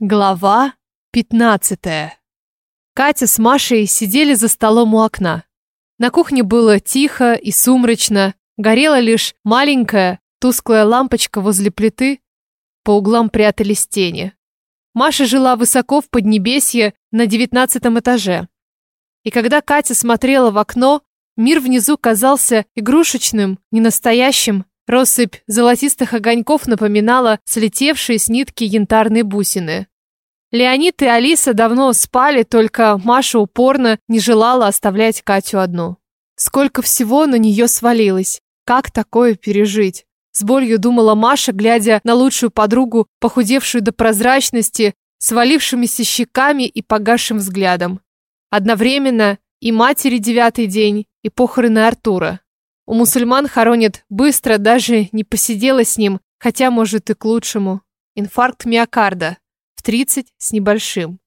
Глава 15. Катя с Машей сидели за столом у окна. На кухне было тихо и сумрачно, горела лишь маленькая тусклая лампочка возле плиты, по углам прятались тени. Маша жила высоко в Поднебесье на девятнадцатом этаже. И когда Катя смотрела в окно, мир внизу казался игрушечным, ненастоящим, Россыпь золотистых огоньков напоминала слетевшие с нитки янтарные бусины. Леонид и Алиса давно спали, только Маша упорно не желала оставлять Катю одну. Сколько всего на нее свалилось. Как такое пережить? С болью думала Маша, глядя на лучшую подругу, похудевшую до прозрачности, свалившимися щеками и погасшим взглядом. Одновременно и матери девятый день, и похороны Артура. У мусульман хоронят быстро, даже не посидела с ним, хотя, может, и к лучшему. Инфаркт миокарда. В 30 с небольшим.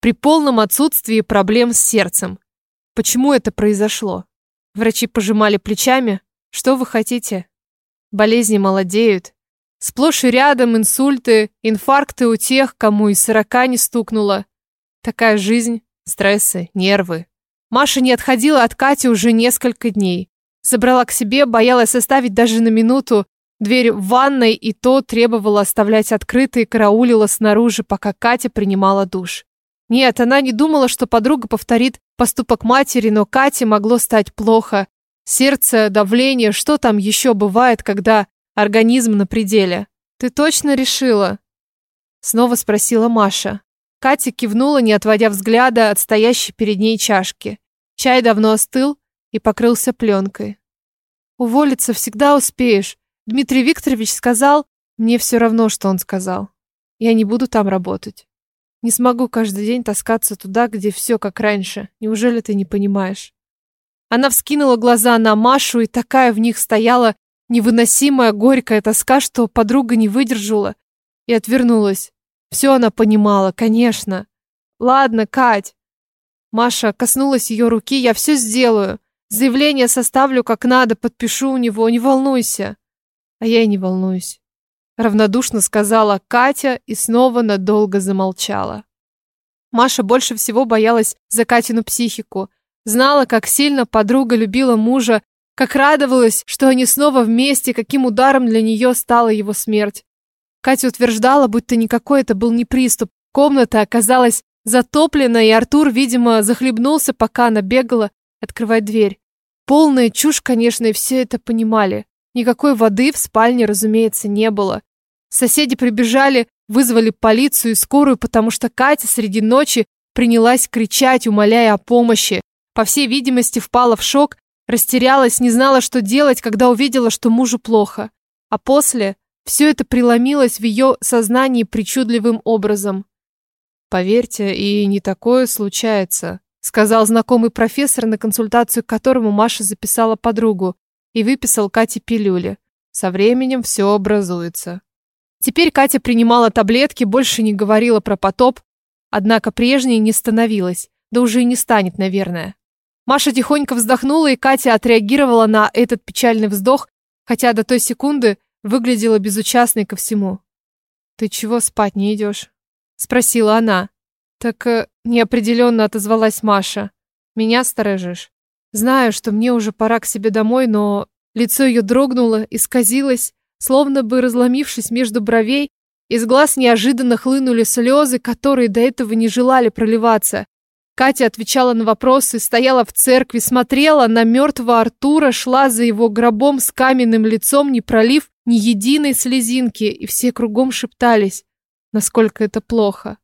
При полном отсутствии проблем с сердцем. Почему это произошло? Врачи пожимали плечами. Что вы хотите? Болезни молодеют. Сплошь и рядом инсульты, инфаркты у тех, кому и сорока не стукнуло. Такая жизнь, стрессы, нервы. Маша не отходила от Кати уже несколько дней. Забрала к себе, боялась оставить даже на минуту. Дверь в ванной и то требовала оставлять открытой и караулила снаружи, пока Катя принимала душ. Нет, она не думала, что подруга повторит поступок матери, но Кате могло стать плохо. Сердце, давление, что там еще бывает, когда организм на пределе? Ты точно решила? Снова спросила Маша. Катя кивнула, не отводя взгляда от стоящей перед ней чашки. Чай давно остыл, и покрылся пленкой. Уволиться всегда успеешь. Дмитрий Викторович сказал, мне все равно, что он сказал. Я не буду там работать. Не смогу каждый день таскаться туда, где все как раньше. Неужели ты не понимаешь? Она вскинула глаза на Машу, и такая в них стояла невыносимая горькая тоска, что подруга не выдержала и отвернулась. Все она понимала, конечно. Ладно, Кать. Маша коснулась ее руки, я все сделаю. Заявление составлю как надо, подпишу у него, не волнуйся. А я и не волнуюсь. Равнодушно сказала Катя и снова надолго замолчала. Маша больше всего боялась за Катину психику. Знала, как сильно подруга любила мужа, как радовалась, что они снова вместе, каким ударом для нее стала его смерть. Катя утверждала, будто никакой это был не приступ. Комната оказалась затоплена, и Артур, видимо, захлебнулся, пока она бегала, открывать дверь. Полная чушь, конечно, и все это понимали. Никакой воды в спальне, разумеется, не было. Соседи прибежали, вызвали полицию и скорую, потому что Катя среди ночи принялась кричать, умоляя о помощи. По всей видимости, впала в шок, растерялась, не знала, что делать, когда увидела, что мужу плохо. А после все это преломилось в ее сознании причудливым образом. Поверьте, и не такое случается, сказал знакомый профессор, на консультацию к которому Маша записала подругу, и выписал Кате пилюли. Со временем все образуется. Теперь Катя принимала таблетки, больше не говорила про потоп, однако прежней не становилась, да уже и не станет, наверное. Маша тихонько вздохнула, и Катя отреагировала на этот печальный вздох, хотя до той секунды выглядела безучастной ко всему. «Ты чего спать не идешь?» — спросила она. Так э, неопределенно отозвалась Маша. Меня сторожишь. Знаю, что мне уже пора к себе домой, но лицо ее дрогнуло, исказилось, словно бы разломившись между бровей, из глаз неожиданно хлынули слезы, которые до этого не желали проливаться. Катя отвечала на вопросы, стояла в церкви, смотрела на мертвого Артура, шла за его гробом с каменным лицом, не пролив ни единой слезинки, и все кругом шептались, насколько это плохо.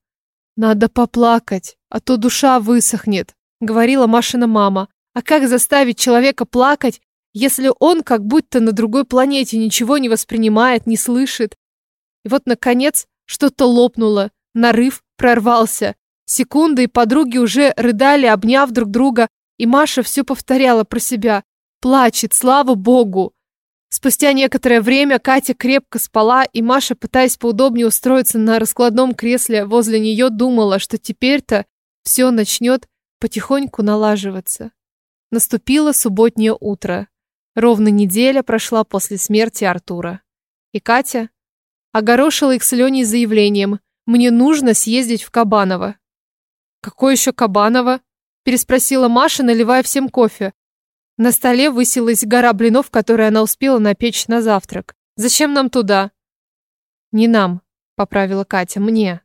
Надо поплакать, а то душа высохнет, говорила Машина мама. А как заставить человека плакать, если он как будто на другой планете ничего не воспринимает, не слышит? И вот, наконец, что-то лопнуло, нарыв прорвался. Секунды и подруги уже рыдали, обняв друг друга, и Маша все повторяла про себя. Плачет, слава богу. Спустя некоторое время Катя крепко спала, и Маша, пытаясь поудобнее устроиться на раскладном кресле возле нее, думала, что теперь-то все начнет потихоньку налаживаться. Наступило субботнее утро. Ровно неделя прошла после смерти Артура. И Катя огорошила их с Леней заявлением. Мне нужно съездить в Кабаново. Какое еще Кабаново? Переспросила Маша, наливая всем кофе. На столе высилась гора блинов, которые она успела напечь на завтрак. Зачем нам туда? Не нам, поправила Катя, мне.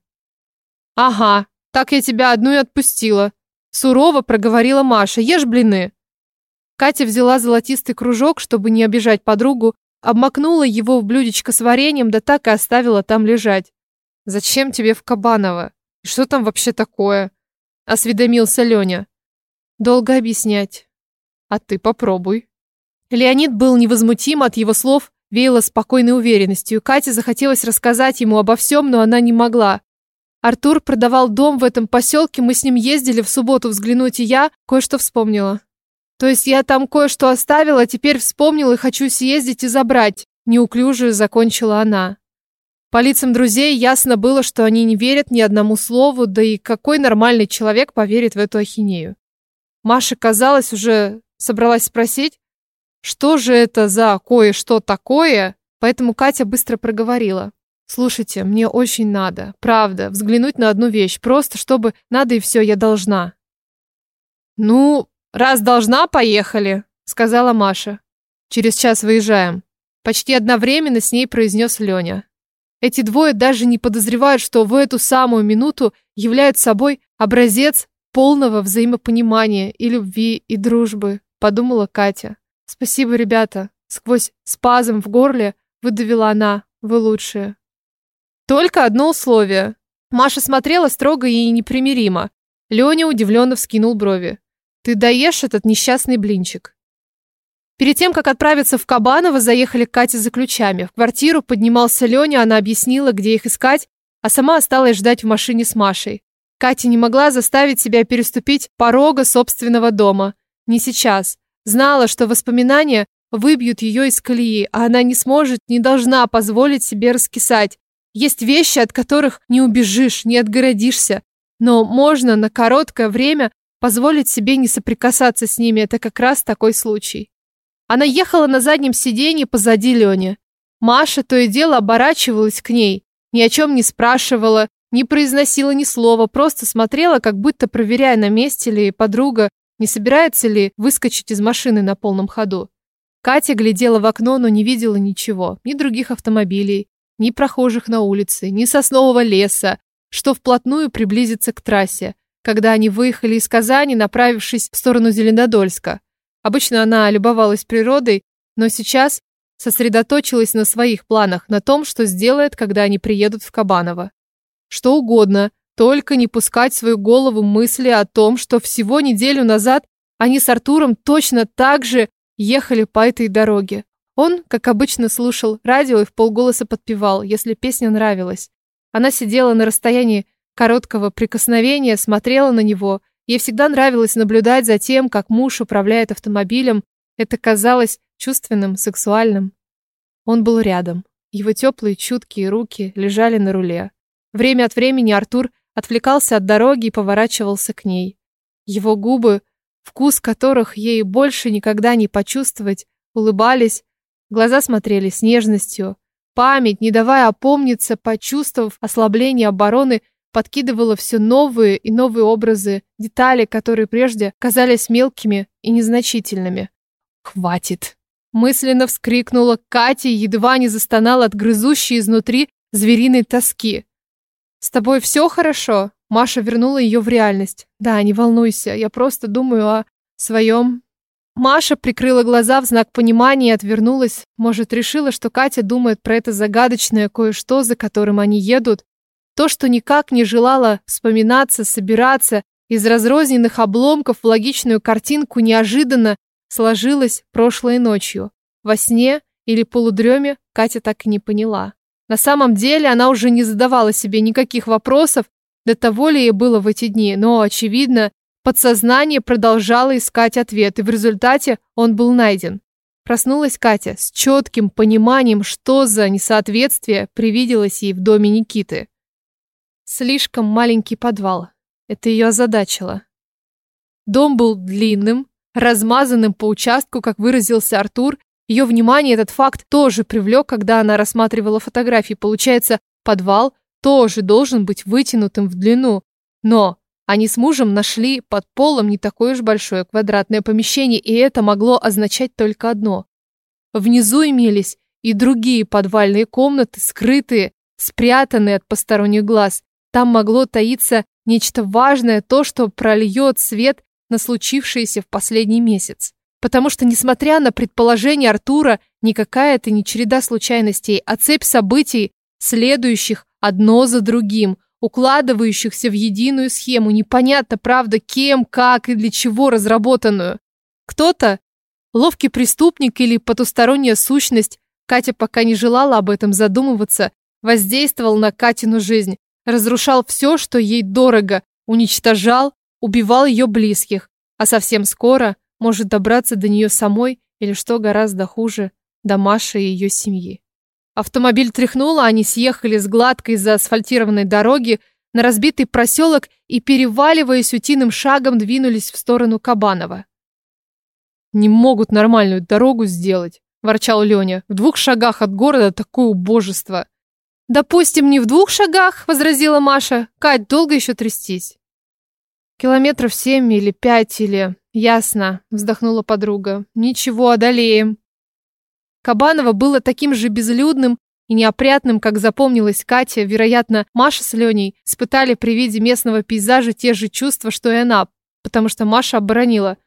Ага, так я тебя одну и отпустила. Сурово проговорила Маша. Ешь блины. Катя взяла золотистый кружок, чтобы не обижать подругу, обмакнула его в блюдечко с вареньем, да так и оставила там лежать. «Зачем тебе в Кабаново? Что там вообще такое?» – осведомился Леня. «Долго объяснять. А ты попробуй». Леонид был невозмутим от его слов, веяло спокойной уверенностью. Кате захотелось рассказать ему обо всем, но она не могла. Артур продавал дом в этом поселке, мы с ним ездили в субботу взглянуть, и я кое-что вспомнила. То есть я там кое-что оставила, теперь вспомнила и хочу съездить и забрать. Неуклюже закончила она. По лицам друзей ясно было, что они не верят ни одному слову, да и какой нормальный человек поверит в эту ахинею. Маша, казалось, уже собралась спросить, что же это за кое-что такое, поэтому Катя быстро проговорила. «Слушайте, мне очень надо, правда, взглянуть на одну вещь, просто чтобы надо и все, я должна». «Ну, «Раз должна, поехали», — сказала Маша. «Через час выезжаем». Почти одновременно с ней произнес Леня. Эти двое даже не подозревают, что в эту самую минуту являют собой образец полного взаимопонимания и любви, и дружбы, подумала Катя. Спасибо, ребята. Сквозь спазм в горле выдавила она. Вы лучшие. Только одно условие. Маша смотрела строго и непримиримо. Леня удивленно вскинул брови. Ты доешь этот несчастный блинчик. Перед тем, как отправиться в Кабаново, заехали к Кате за ключами. В квартиру поднимался Леня, она объяснила, где их искать, а сама осталась ждать в машине с Машей. Катя не могла заставить себя переступить порога собственного дома. Не сейчас. Знала, что воспоминания выбьют ее из колеи, а она не сможет, не должна позволить себе раскисать. Есть вещи, от которых не убежишь, не отгородишься. Но можно на короткое время Позволить себе не соприкасаться с ними – это как раз такой случай. Она ехала на заднем сиденье позади Лени. Маша то и дело оборачивалась к ней, ни о чем не спрашивала, не произносила ни слова, просто смотрела, как будто проверяя, на месте ли подруга, не собирается ли выскочить из машины на полном ходу. Катя глядела в окно, но не видела ничего, ни других автомобилей, ни прохожих на улице, ни соснового леса, что вплотную приблизится к трассе когда они выехали из Казани, направившись в сторону Зеленодольска. Обычно она любовалась природой, но сейчас сосредоточилась на своих планах, на том, что сделает, когда они приедут в Кабаново. Что угодно, только не пускать в свою голову мысли о том, что всего неделю назад они с Артуром точно так же ехали по этой дороге. Он, как обычно, слушал радио и в полголоса подпевал, если песня нравилась. Она сидела на расстоянии короткого прикосновения смотрела на него. Ей всегда нравилось наблюдать за тем, как муж управляет автомобилем. Это казалось чувственным, сексуальным. Он был рядом. Его теплые, чуткие руки лежали на руле. Время от времени Артур отвлекался от дороги и поворачивался к ней. Его губы, вкус которых ей больше никогда не почувствовать, улыбались, глаза смотрели с нежностью. Память, не давая опомниться, почувствовав ослабление обороны, подкидывала все новые и новые образы, детали, которые прежде казались мелкими и незначительными. «Хватит!» Мысленно вскрикнула Катя и едва не застонала от грызущей изнутри звериной тоски. «С тобой все хорошо?» Маша вернула ее в реальность. «Да, не волнуйся, я просто думаю о своем...» Маша прикрыла глаза в знак понимания и отвернулась. Может, решила, что Катя думает про это загадочное кое-что, за которым они едут, то, что никак не желало вспоминаться, собираться из разрозненных обломков в логичную картинку, неожиданно сложилось прошлой ночью. Во сне или полудреме Катя так и не поняла. На самом деле она уже не задавала себе никаких вопросов, до того ли ей было в эти дни, но, очевидно, подсознание продолжало искать ответ, и в результате он был найден. Проснулась Катя с четким пониманием, что за несоответствие привиделось ей в доме Никиты. Слишком маленький подвал. Это ее озадачило. Дом был длинным, размазанным по участку, как выразился Артур. Ее внимание этот факт тоже привлек, когда она рассматривала фотографии. Получается, подвал тоже должен быть вытянутым в длину. Но они с мужем нашли под полом не такое уж большое квадратное помещение, и это могло означать только одно. Внизу имелись и другие подвальные комнаты, скрытые, спрятанные от посторонних глаз. Там могло таиться нечто важное, то, что прольет свет на случившееся в последний месяц. Потому что, несмотря на предположение Артура, никакая это не череда случайностей, а цепь событий, следующих одно за другим, укладывающихся в единую схему, непонятно, правда, кем, как и для чего разработанную. Кто-то, ловкий преступник или потусторонняя сущность, Катя пока не желала об этом задумываться, воздействовал на Катину жизнь, разрушал все, что ей дорого, уничтожал, убивал ее близких, а совсем скоро может добраться до нее самой или, что гораздо хуже, до Маши и ее семьи. Автомобиль тряхнуло, они съехали с гладкой заасфальтированной дороги на разбитый проселок и, переваливаясь утиным шагом, двинулись в сторону Кабанова. «Не могут нормальную дорогу сделать», – ворчал Леня. «В двух шагах от города такое убожество». «Допустим, не в двух шагах», – возразила Маша. «Кать, долго еще трястись?» «Километров семь или пять или...» «Ясно», – вздохнула подруга. «Ничего, одолеем». Кабаново было таким же безлюдным и неопрятным, как запомнилась Катя. Вероятно, Маша с Леней испытали при виде местного пейзажа те же чувства, что и она, потому что Маша оборонила.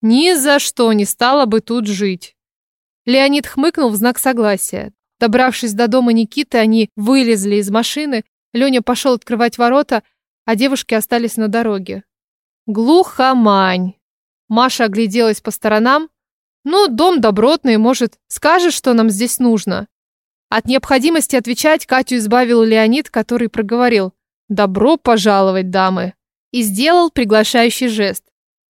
Ни за что не стала бы тут жить. Леонид хмыкнул в знак согласия. Добравшись до дома Никиты, они вылезли из машины. Леня пошел открывать ворота, а девушки остались на дороге. Глухомань. Маша огляделась по сторонам, ну, дом добротный, может, скажешь, что нам здесь нужно? От необходимости отвечать Катю избавил Леонид, который проговорил «Добро пожаловать, дамы!» и сделал приглашающий жест.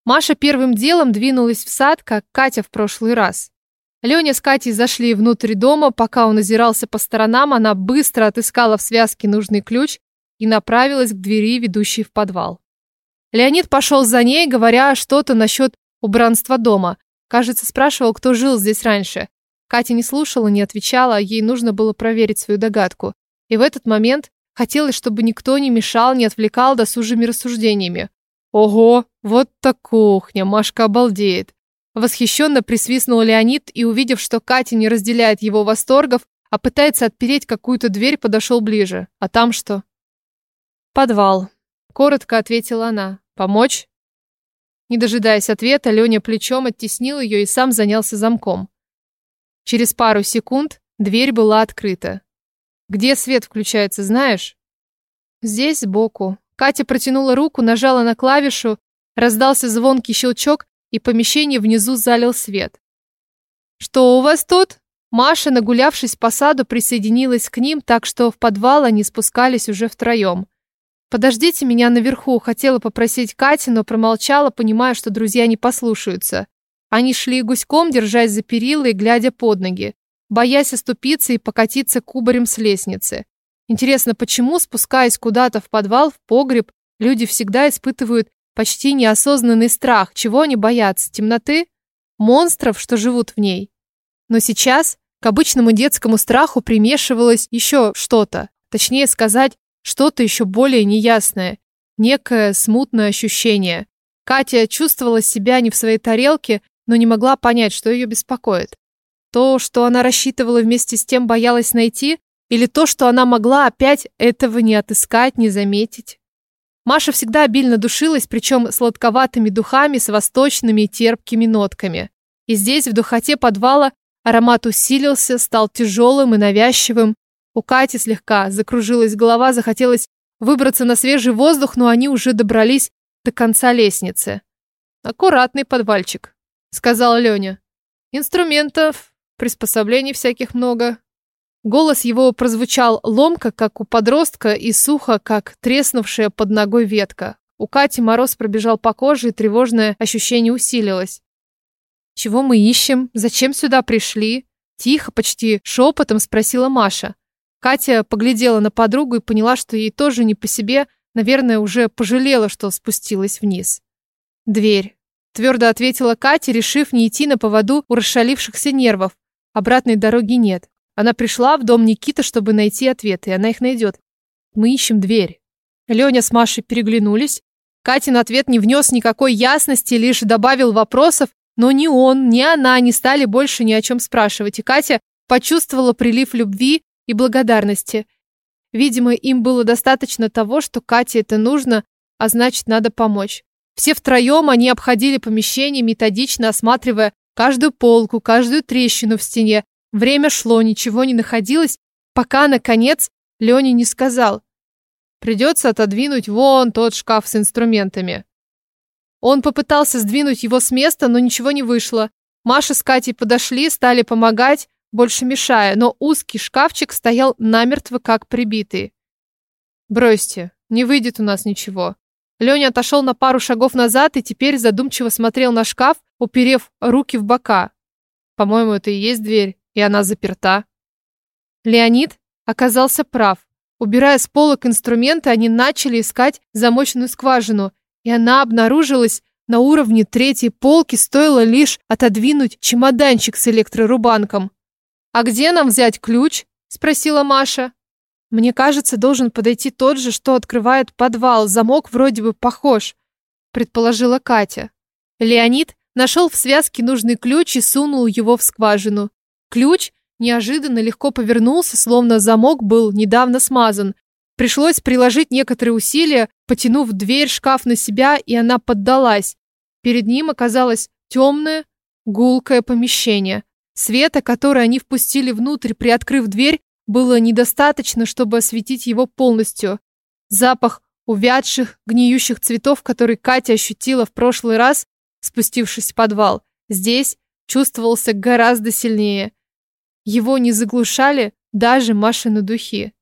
Маша первым делом двинулась в сад, как Катя в прошлый раз. Леня с Катей зашли внутрь дома, пока он озирался по сторонам, она быстро отыскала в связке нужный ключ и направилась к двери, ведущей в подвал. Леонид пошел за ней, говоря что-то насчет убранства дома. Кажется, спрашивал, кто жил здесь раньше. Катя не слушала, не отвечала, ей нужно было проверить свою догадку. И в этот момент хотелось, чтобы никто не мешал, не отвлекал досужими рассуждениями. Ого, вот так кухня, Машка обалдеет. Восхищенно присвистнул Леонид и, увидев, что Катя не разделяет его восторгов, а пытается отпереть какую-то дверь, подошел ближе. А там что? Подвал. Коротко ответила она. Помочь? Не дожидаясь ответа, Леня плечом оттеснил ее и сам занялся замком. Через пару секунд дверь была открыта. «Где свет включается, знаешь?» «Здесь, сбоку». Катя протянула руку, нажала на клавишу, раздался звонкий щелчок, и помещение внизу залил свет. «Что у вас тут?» Маша, нагулявшись по саду, присоединилась к ним, так что в подвал они спускались уже втроем. «Подождите меня наверху», хотела попросить Катя, но промолчала, понимая, что друзья не послушаются. Они шли гуськом, держась за перила и глядя под ноги, боясь оступиться и покатиться кубарем с лестницы. Интересно, почему, спускаясь куда-то в подвал, в погреб, люди всегда испытывают почти неосознанный страх? Чего они боятся? Темноты? Монстров, что живут в ней? Но сейчас к обычному детскому страху примешивалось еще что-то. Точнее сказать, что-то еще более неясное, некое смутное ощущение. Катя чувствовала себя не в своей тарелке, но не могла понять, что ее беспокоит. То, что она рассчитывала вместе с тем боялась найти, или то, что она могла опять этого не отыскать, не заметить. Маша всегда обильно душилась, причем сладковатыми духами с восточными и терпкими нотками. И здесь, в духоте подвала, аромат усилился, стал тяжелым и навязчивым, у Кати слегка закружилась голова, захотелось выбраться на свежий воздух, но они уже добрались до конца лестницы. «Аккуратный подвальчик», — сказал Леня. «Инструментов, приспособлений всяких много». Голос его прозвучал ломко, как у подростка, и сухо, как треснувшая под ногой ветка. У Кати мороз пробежал по коже, и тревожное ощущение усилилось. «Чего мы ищем? Зачем сюда пришли?» Тихо, почти шепотом спросила Маша. Катя поглядела на подругу и поняла, что ей тоже не по себе, наверное, уже пожалела, что спустилась вниз. «Дверь», — твердо ответила Катя, решив не идти на поводу у расшалившихся нервов. Обратной дороги нет. Она пришла в дом Никиты, чтобы найти ответы, и она их найдет. Мы ищем дверь. Леня с Машей переглянулись. Катин ответ не внес никакой ясности, лишь добавил вопросов, но ни он, ни она не стали больше ни о чем спрашивать, и Катя почувствовала прилив любви и благодарности. Видимо, им было достаточно того, что Кате это нужно, а значит, надо помочь. Все втроем они обходили помещение, методично осматривая каждую полку, каждую трещину в стене. Время шло, ничего не находилось, пока, наконец, Леня не сказал. Придется отодвинуть вон тот шкаф с инструментами. Он попытался сдвинуть его с места, но ничего не вышло. Маша с Катей подошли, стали помогать, больше мешая, но узкий шкафчик стоял намертво, как прибитый. «Бросьте, не выйдет у нас ничего». Леня отошел на пару шагов назад и теперь задумчиво смотрел на шкаф, уперев руки в бока. По-моему, это и есть дверь, и она заперта. Леонид оказался прав. Убирая с полок инструменты, они начали искать замочную скважину, и она обнаружилась на уровне третьей полки, стоило лишь отодвинуть чемоданчик с электрорубанком. «А где нам взять ключ?» – спросила Маша. Мне кажется, должен подойти тот же, что открывает подвал. Замок вроде бы похож, предположила Катя. Леонид нашел в связке нужный ключ и сунул его в скважину. Ключ неожиданно легко повернулся, словно замок был недавно смазан. Пришлось приложить некоторые усилия, потянув дверь шкаф на себя, и она поддалась. Перед ним оказалось темное, гулкое помещение. Света, который они впустили внутрь, приоткрыв дверь, было недостаточно, чтобы осветить его полностью. Запах увядших, гниющих цветов, который Катя ощутила в прошлый раз, спустившись в подвал, здесь чувствовался гораздо сильнее. Его не заглушали даже Машины духи.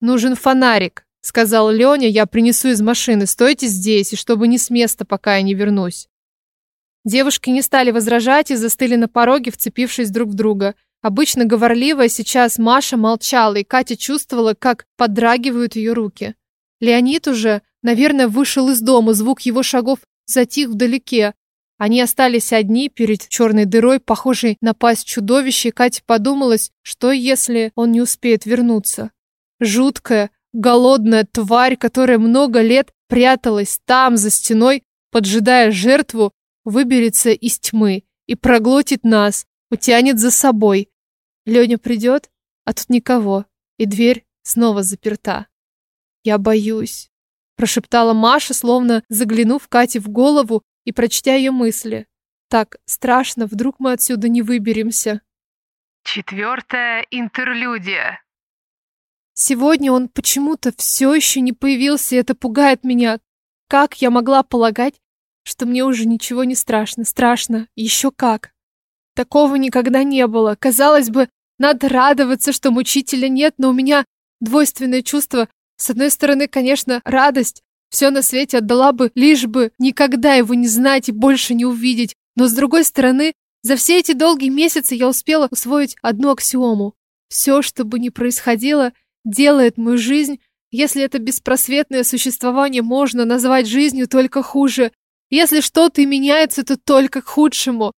«Нужен фонарик», — сказал Леня, — «я принесу из машины, стойте здесь, и чтобы не с места, пока я не вернусь». Девушки не стали возражать и застыли на пороге, вцепившись друг в друга — Обычно говорливая, сейчас Маша молчала, и Катя чувствовала, как подрагивают ее руки. Леонид уже, наверное, вышел из дома, звук его шагов затих вдалеке. Они остались одни перед черной дырой, похожей на пасть чудовища, и Катя подумалась, что если он не успеет вернуться. Жуткая, голодная тварь, которая много лет пряталась там, за стеной, поджидая жертву, выберется из тьмы и проглотит нас, утянет за собой. Леня придет, а тут никого, и дверь снова заперта. «Я боюсь», – прошептала Маша, словно заглянув Кате в голову и прочтя ее мысли. «Так страшно, вдруг мы отсюда не выберемся». Четвертая интерлюдия. Сегодня он почему-то все еще не появился, и это пугает меня. Как я могла полагать, что мне уже ничего не страшно? Страшно. Еще как. Такого никогда не было. Казалось бы, надо радоваться, что мучителя нет, но у меня двойственное чувство. С одной стороны, конечно, радость. Все на свете отдала бы, лишь бы никогда его не знать и больше не увидеть. Но с другой стороны, за все эти долгие месяцы я успела усвоить одну аксиому. Все, что бы ни происходило, делает мою жизнь, если это беспросветное существование можно назвать жизнью, только хуже. Если что-то и меняется, то только к худшему.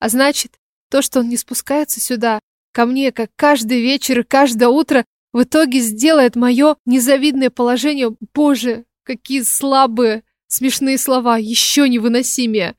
А значит, то, что он не спускается сюда, ко мне, как каждый вечер и каждое утро, в итоге сделает мое незавидное положение. Боже, какие слабые, смешные слова, еще невыносимее.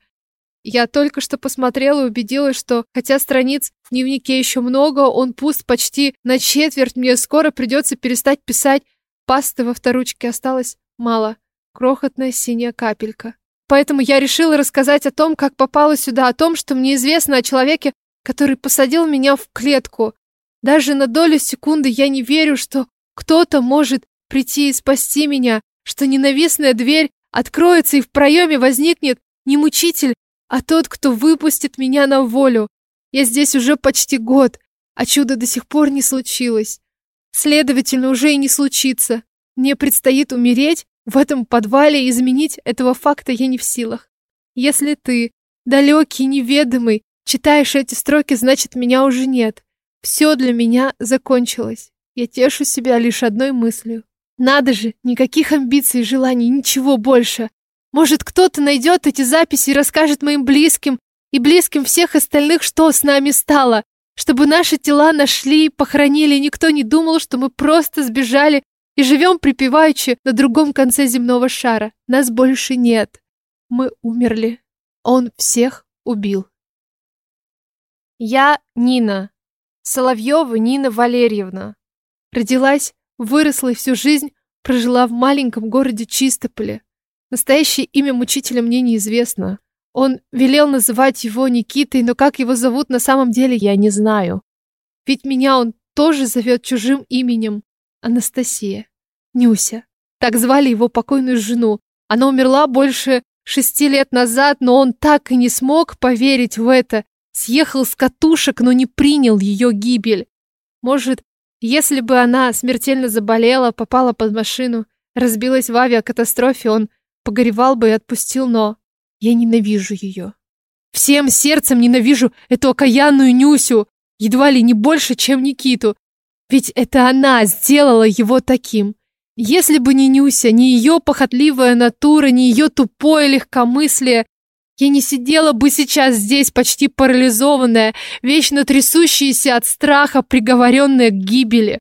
Я только что посмотрела и убедилась, что, хотя страниц в дневнике еще много, он пуст почти на четверть, мне скоро придется перестать писать. Пасты во вторучке осталось мало. Крохотная синяя капелька. Поэтому я решила рассказать о том, как попала сюда, о том, что мне известно о человеке, который посадил меня в клетку. Даже на долю секунды я не верю, что кто-то может прийти и спасти меня, что ненавистная дверь откроется и в проеме возникнет не мучитель, а тот, кто выпустит меня на волю. Я здесь уже почти год, а чудо до сих пор не случилось. Следовательно, уже и не случится. Мне предстоит умереть, в этом подвале изменить этого факта я не в силах. Если ты, далекий, неведомый, читаешь эти строки, значит, меня уже нет. Все для меня закончилось. Я тешу себя лишь одной мыслью. Надо же, никаких амбиций, желаний, ничего больше. Может, кто-то найдет эти записи и расскажет моим близким и близким всех остальных, что с нами стало. Чтобы наши тела нашли похоронили, никто не думал, что мы просто сбежали и живем припеваючи на другом конце земного шара. Нас больше нет. Мы умерли. Он всех убил. Я Нина. Соловьева Нина Валерьевна. Родилась, выросла и всю жизнь прожила в маленьком городе Чистополе. Настоящее имя мучителя мне неизвестно. Он велел называть его Никитой, но как его зовут на самом деле, я не знаю. Ведь меня он тоже зовет чужим именем. Анастасия. Нюся. Так звали его покойную жену. Она умерла больше шести лет назад, но он так и не смог поверить в это. Съехал с катушек, но не принял ее гибель. Может, если бы она смертельно заболела, попала под машину, разбилась в авиакатастрофе, он погоревал бы и отпустил, но я ненавижу ее. Всем сердцем ненавижу эту окаянную Нюсю, едва ли не больше, чем Никиту. Ведь это она сделала его таким. Если бы не Нюся, не ее похотливая натура, не ее тупое легкомыслие, я не сидела бы сейчас здесь почти парализованная, вечно трясущаяся от страха, приговоренная к гибели.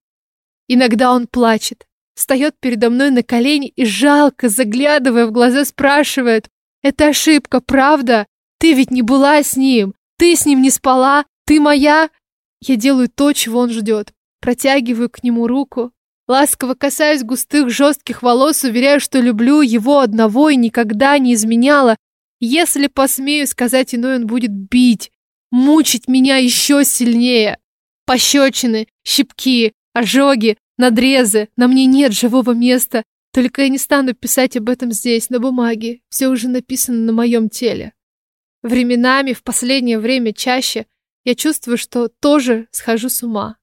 Иногда он плачет, встает передо мной на колени и жалко, заглядывая в глаза, спрашивает, «Это ошибка, правда? Ты ведь не была с ним, ты с ним не спала, ты моя?» Я делаю то, чего он ждет, протягиваю к нему руку, ласково касаюсь густых жестких волос, уверяю, что люблю его одного и никогда не изменяла. Если посмею сказать иное, он будет бить, мучить меня еще сильнее. Пощечины, щипки, ожоги, надрезы. На мне нет живого места. Только я не стану писать об этом здесь, на бумаге. Все уже написано на моем теле. Временами, в последнее время чаще, я чувствую, что тоже схожу с ума.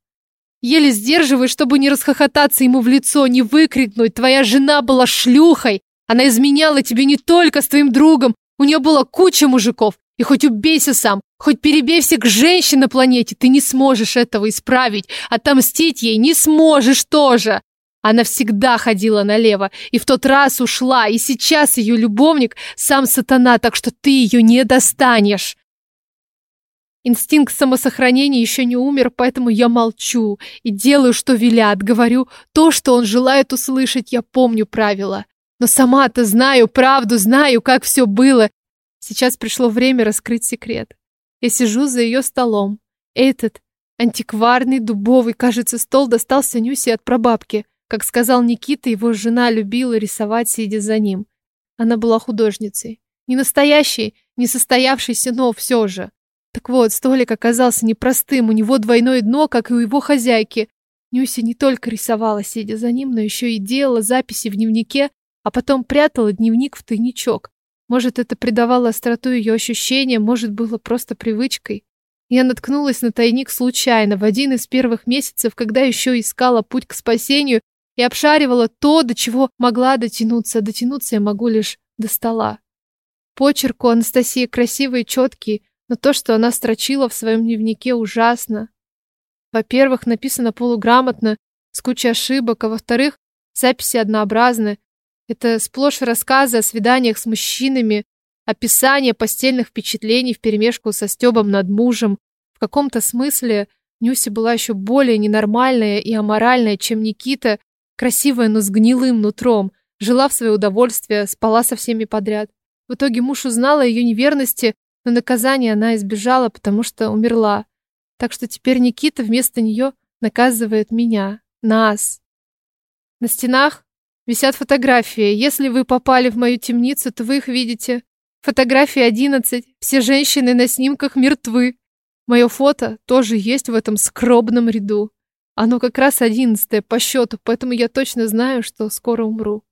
Еле сдерживаюсь, чтобы не расхохотаться ему в лицо, не выкрикнуть «Твоя жена была шлюхой! Она изменяла тебе не только с твоим другом, у нее была куча мужиков, и хоть убейся сам, хоть перебей всех женщин на планете, ты не сможешь этого исправить, отомстить ей не сможешь тоже!» Она всегда ходила налево, и в тот раз ушла, и сейчас ее любовник сам сатана, так что ты ее не достанешь. Инстинкт самосохранения еще не умер, поэтому я молчу и делаю, что велят, говорю то, что он желает услышать, я помню правила. Но сама-то знаю правду, знаю, как все было. Сейчас пришло время раскрыть секрет. Я сижу за ее столом. Этот антикварный, дубовый, кажется, стол достался Нюсе от прабабки. Как сказал Никита, его жена любила рисовать, сидя за ним. Она была художницей. Не настоящей, не состоявшейся, но все же. Так вот, столик оказался непростым, у него двойное дно, как и у его хозяйки. Нюся не только рисовала, сидя за ним, но еще и делала записи в дневнике, а потом прятала дневник в тайничок. Может, это придавало остроту ее ощущениям, может, было просто привычкой. Я наткнулась на тайник случайно, в один из первых месяцев, когда еще искала путь к спасению и обшаривала то, до чего могла дотянуться. Дотянуться я могу лишь до стола. Почерк у Анастасии красивый и четкий, но то, что она строчила в своем дневнике, ужасно. Во-первых, написано полуграмотно, с кучей ошибок, а во-вторых, записи однообразны. Это сплошь рассказы о свиданиях с мужчинами, описание постельных впечатлений вперемешку со стебом над мужем. В каком-то смысле Нюси была еще более ненормальная и аморальная, чем Никита, красивая, но с гнилым нутром, жила в свое удовольствие, спала со всеми подряд. В итоге муж узнал о ее неверности но наказание она избежала, потому что умерла. Так что теперь Никита вместо нее наказывает меня, нас. На стенах висят фотографии. Если вы попали в мою темницу, то вы их видите. Фотографии 11. Все женщины на снимках мертвы. Мое фото тоже есть в этом скромном ряду. Оно как раз одиннадцатое по счету, поэтому я точно знаю, что скоро умру.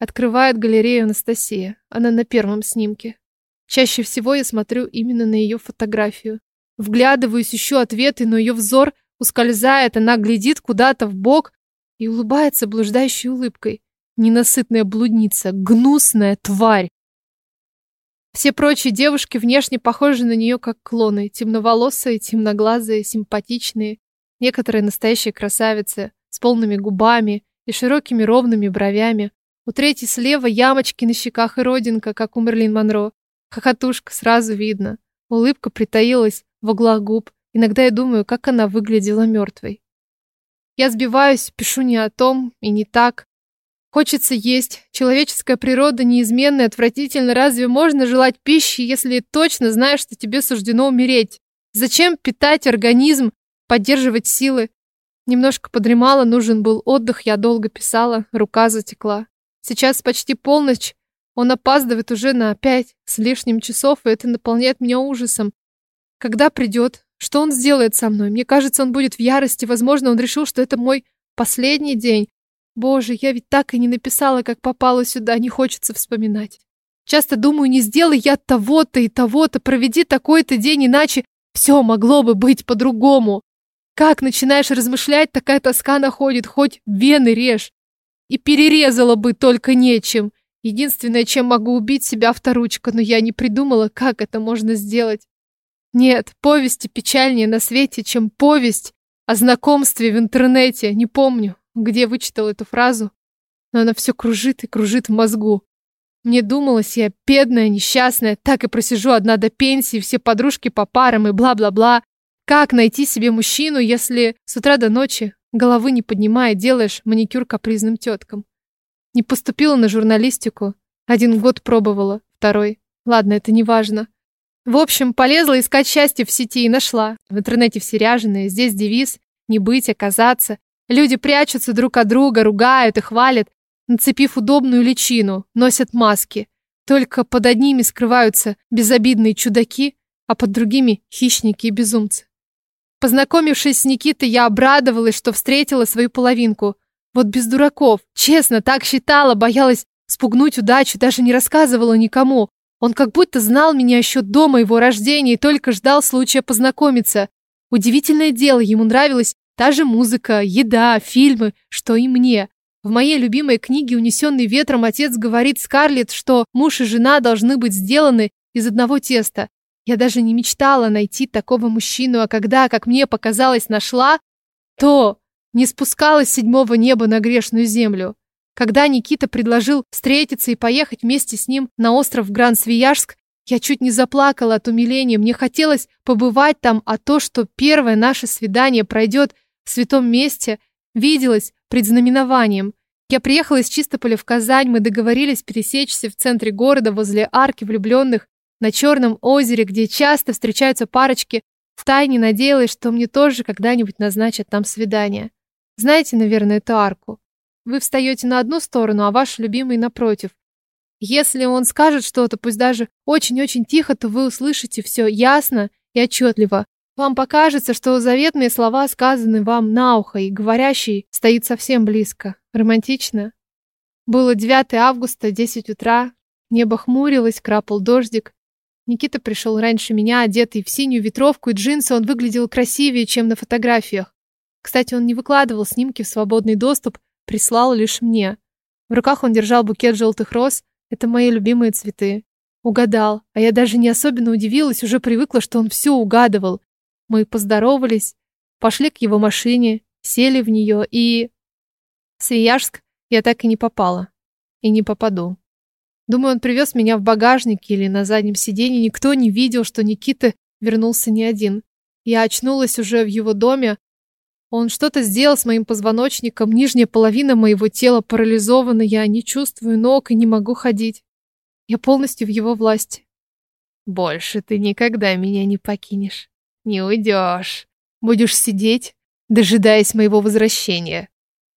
Открывает галерею Анастасия. Она на первом снимке. Чаще всего я смотрю именно на ее фотографию. Вглядываюсь, ищу ответы, но ее взор ускользает, она глядит куда-то в бок и улыбается блуждающей улыбкой. Ненасытная блудница, гнусная тварь. Все прочие девушки внешне похожи на нее как клоны, темноволосые, темноглазые, симпатичные, некоторые настоящие красавицы, с полными губами и широкими ровными бровями. У третьей слева ямочки на щеках и родинка, как у Мерлин Монро. Хохотушка, сразу видно. Улыбка притаилась в углах губ. Иногда я думаю, как она выглядела мертвой. Я сбиваюсь, пишу не о том и не так. Хочется есть. Человеческая природа неизменна и отвратительна. Разве можно желать пищи, если точно знаешь, что тебе суждено умереть? Зачем питать организм, поддерживать силы? Немножко подремала, нужен был отдых, я долго писала, рука затекла. Сейчас почти полночь, он опаздывает уже на пять с лишним часов, и это наполняет меня ужасом. Когда придет? Что он сделает со мной? Мне кажется, он будет в ярости. Возможно, он решил, что это мой последний день. Боже, я ведь так и не написала, как попала сюда, не хочется вспоминать. Часто думаю, не сделай я того-то и того-то, проведи такой-то день, иначе все могло бы быть по-другому. Как начинаешь размышлять, такая тоска находит, хоть вены режь. И перерезала бы только нечем. Единственное, чем могу убить себя авторучка, но я не придумала, как это можно сделать. Нет, повести печальнее на свете, чем повесть о знакомстве в интернете. Не помню, где вычитал эту фразу, но она все кружит и кружит в мозгу. Мне думалось, я бедная, несчастная, так и просижу одна до пенсии, все подружки по парам и бла-бла-бла. Как найти себе мужчину, если с утра до ночи, головы не поднимая, делаешь маникюр капризным теткам? Не поступила на журналистику. Один год пробовала, второй. Ладно, это не важно. В общем, полезла искать счастье в сети и нашла. В интернете все ряженые, здесь девиз «не быть, оказаться». Люди прячутся друг от друга, ругают и хвалят, нацепив удобную личину, носят маски. Только под одними скрываются безобидные чудаки, а под другими хищники и безумцы. Познакомившись с Никитой, я обрадовалась, что встретила свою половинку. Вот без дураков. Честно, так считала, боялась спугнуть удачу, даже не рассказывала никому. Он как будто знал меня еще до моего рождения и только ждал случая познакомиться. Удивительное дело, ему нравилась та же музыка, еда, фильмы, что и мне. В моей любимой книге «Унесенный ветром» отец говорит Скарлетт, что муж и жена должны быть сделаны из одного теста. Я даже не мечтала найти такого мужчину, а когда, как мне показалось, нашла, то не спускалась с седьмого неба на грешную землю. Когда Никита предложил встретиться и поехать вместе с ним на остров Гранд-Свияжск, я чуть не заплакала от умиления. Мне хотелось побывать там, а то, что первое наше свидание пройдет в святом месте, виделось предзнаменованием. Я приехала из Чистополя в Казань, мы договорились пересечься в центре города возле арки влюбленных на Черном озере, где часто встречаются парочки. Втайне надеялась, что мне тоже когда-нибудь назначат там свидание. Знаете, наверное, эту арку? Вы встаете на одну сторону, а ваш любимый напротив. Если он скажет что-то, пусть даже очень-очень тихо, то вы услышите все ясно и отчетливо. Вам покажется, что заветные слова сказаны вам на ухо, и говорящий стоит совсем близко. Романтично. Было 9 августа, 10 утра. Небо хмурилось, крапал дождик. Никита пришел раньше меня, одетый в синюю ветровку и джинсы. Он выглядел красивее, чем на фотографиях. Кстати, он не выкладывал снимки в свободный доступ, прислал лишь мне. В руках он держал букет желтых роз. Это мои любимые цветы. Угадал, а я даже не особенно удивилась, уже привыкла, что он все угадывал. Мы поздоровались, пошли к его машине, сели в нее и... В Свияжск я так и не попала. И не попаду. Думаю, он привез меня в багажнике или на заднем сиденье. Никто не видел, что Никита вернулся не один. Я очнулась уже в его доме, он что-то сделал с моим позвоночником, нижняя половина моего тела парализована, я не чувствую ног и не могу ходить. Я полностью в его власти. Больше ты никогда меня не покинешь. Не уйдешь. Будешь сидеть, дожидаясь моего возвращения.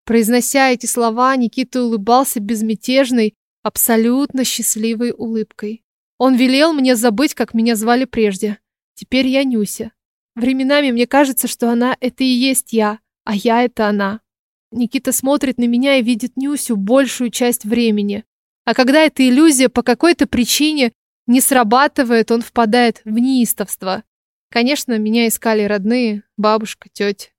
Произнося эти слова, Никита улыбался безмятежной, абсолютно счастливой улыбкой. Он велел мне забыть, как меня звали прежде. Теперь я Нюся. Временами мне кажется, что она — это и есть я, а я — это она. Никита смотрит на меня и видит Нюсю большую часть времени. А когда эта иллюзия по какой-то причине не срабатывает, он впадает в неистовство. Конечно, меня искали родные, бабушка, тетя.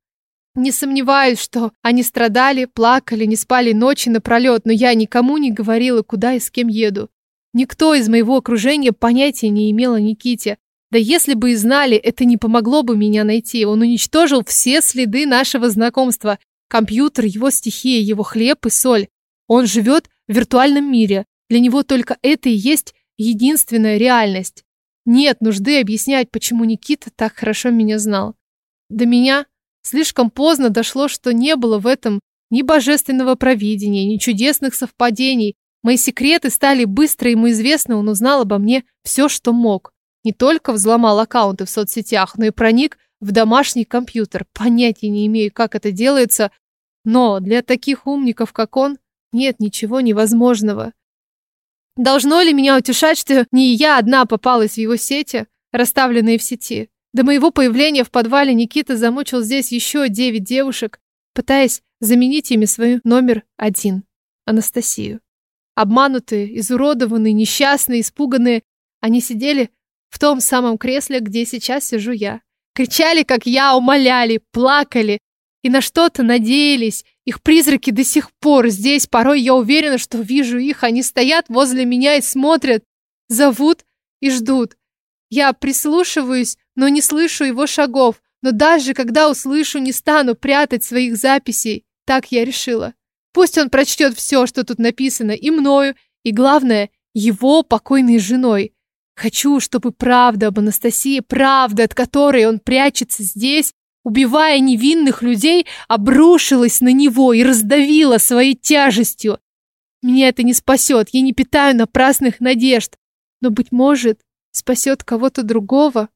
Не сомневаюсь, что они страдали, плакали, не спали ночи напролет, но я никому не говорила, куда и с кем еду. Никто из моего окружения понятия не имел о Никите, да если бы и знали, это не помогло бы меня найти. Он уничтожил все следы нашего знакомства. Компьютер, его стихия, его хлеб и соль. Он живет в виртуальном мире. Для него только это и есть единственная реальность. Нет нужды объяснять, почему Никита так хорошо меня знал. До меня Слишком поздно дошло, что не было в этом ни божественного провидения, ни чудесных совпадений. Мои секреты стали быстро ему известны, он узнал обо мне все, что мог. Не только взломал аккаунты в соцсетях, но и проник в домашний компьютер. Понятия не имею, как это делается, но для таких умников, как он, нет ничего невозможного. Должно ли меня утешать, что не я одна попалась в его сети, расставленные в сети? До моего появления в подвале Никита замучил здесь еще девять девушек, пытаясь заменить ими свой номер один – Анастасию. Обманутые, изуродованные, несчастные, испуганные, они сидели в том самом кресле, где сейчас сижу я. Кричали, как я, умоляли, плакали и на что-то надеялись. Их призраки до сих пор здесь. Порой я уверена, что вижу их. Они стоят возле меня и смотрят, зовут и ждут. Я прислушиваюсь, но не слышу его шагов. Но даже когда услышу, не стану прятать своих записей. Так я решила. Пусть он прочтет все, что тут написано, и мною, и, главное, его покойной женой. Хочу, чтобы правда об Анастасии, правда, от которой он прячется здесь, убивая невинных людей, обрушилась на него и раздавила своей тяжестью. Меня это не спасет, я не питаю напрасных надежд, но, быть может, спасет кого-то другого.